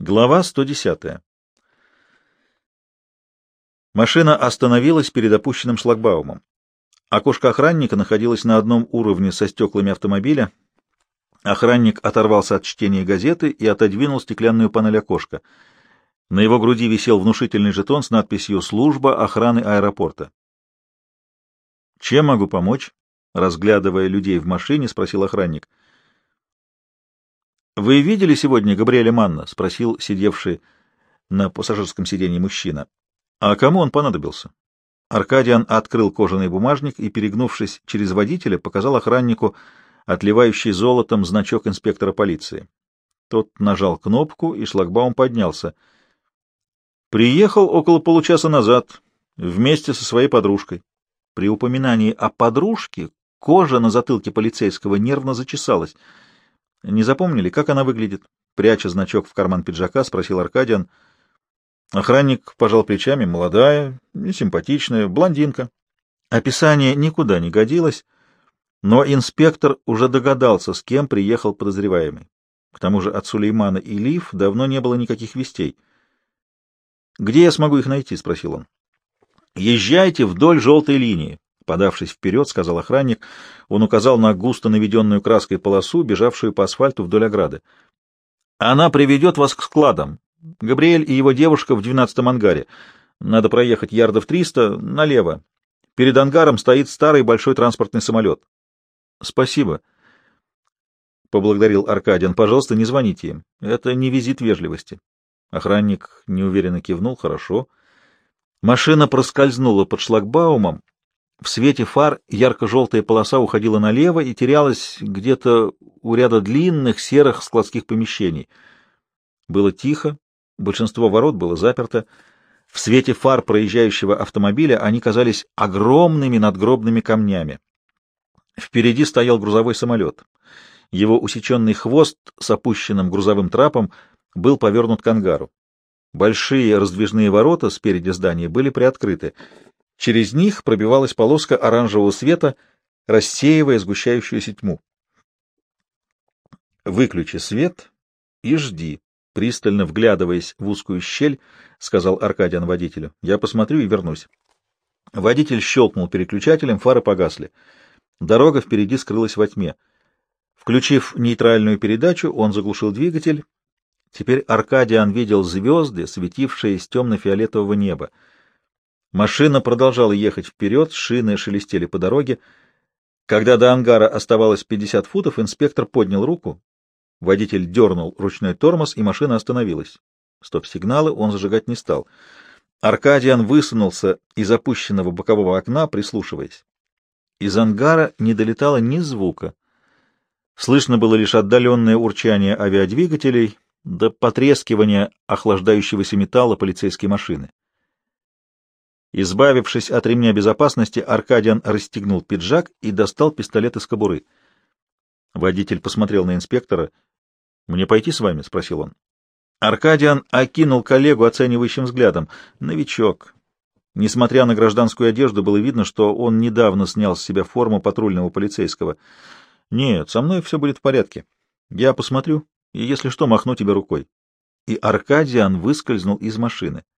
Глава 110. Машина остановилась перед опущенным шлагбаумом. Окошко охранника находилось на одном уровне со стеклами автомобиля. Охранник оторвался от чтения газеты и отодвинул стеклянную панель окошка. На его груди висел внушительный жетон с надписью «Служба охраны аэропорта». «Чем могу помочь?» — разглядывая людей в машине, спросил охранник. «Вы видели сегодня Габриэля Манна?» — спросил сидевший на пассажирском сиденье мужчина. «А кому он понадобился?» Аркадиан открыл кожаный бумажник и, перегнувшись через водителя, показал охраннику отливающий золотом значок инспектора полиции. Тот нажал кнопку, и шлагбаум поднялся. «Приехал около получаса назад, вместе со своей подружкой». При упоминании о подружке кожа на затылке полицейского нервно зачесалась — не запомнили, как она выглядит? Пряча значок в карман пиджака, спросил Аркадиан. Охранник пожал плечами, молодая, симпатичная, блондинка. Описание никуда не годилось, но инспектор уже догадался, с кем приехал подозреваемый. К тому же от Сулеймана и Лив давно не было никаких вестей. «Где я смогу их найти?» — спросил он. «Езжайте вдоль желтой линии. Подавшись вперед, сказал охранник, он указал на густо наведенную краской полосу, бежавшую по асфальту вдоль ограды. «Она приведет вас к складам. Габриэль и его девушка в двенадцатом ангаре. Надо проехать ярдов триста налево. Перед ангаром стоит старый большой транспортный самолет». «Спасибо», — поблагодарил Аркадиан. «Пожалуйста, не звоните им. Это не визит вежливости». Охранник неуверенно кивнул. «Хорошо». Машина проскользнула под шлагбаумом, в свете фар ярко-желтая полоса уходила налево и терялась где-то у ряда длинных серых складских помещений. Было тихо, большинство ворот было заперто. В свете фар проезжающего автомобиля они казались огромными надгробными камнями. Впереди стоял грузовой самолет. Его усеченный хвост с опущенным грузовым трапом был повернут к ангару. Большие раздвижные ворота спереди здания были приоткрыты — Через них пробивалась полоска оранжевого света, рассеивая сгущающуюся тьму. «Выключи свет и жди», — пристально вглядываясь в узкую щель, — сказал Аркадиан водителю. «Я посмотрю и вернусь». Водитель щелкнул переключателем, фары погасли. Дорога впереди скрылась во тьме. Включив нейтральную передачу, он заглушил двигатель. Теперь Аркадиан видел звезды, светившие из темно-фиолетового неба. Машина продолжала ехать вперед, шины шелестели по дороге. Когда до ангара оставалось 50 футов, инспектор поднял руку. Водитель дернул ручной тормоз, и машина остановилась. Стоп-сигналы он зажигать не стал. Аркадиан высунулся из опущенного бокового окна, прислушиваясь. Из ангара не долетало ни звука. Слышно было лишь отдаленное урчание авиадвигателей до потрескивания охлаждающегося металла полицейской машины. Избавившись от ремня безопасности, Аркадиан расстегнул пиджак и достал пистолет из кобуры. Водитель посмотрел на инспектора. «Мне пойти с вами?» — спросил он. Аркадиан окинул коллегу оценивающим взглядом. «Новичок». Несмотря на гражданскую одежду, было видно, что он недавно снял с себя форму патрульного полицейского. «Нет, со мной все будет в порядке. Я посмотрю, и, если что, махну тебе рукой». И Аркадиан выскользнул из машины.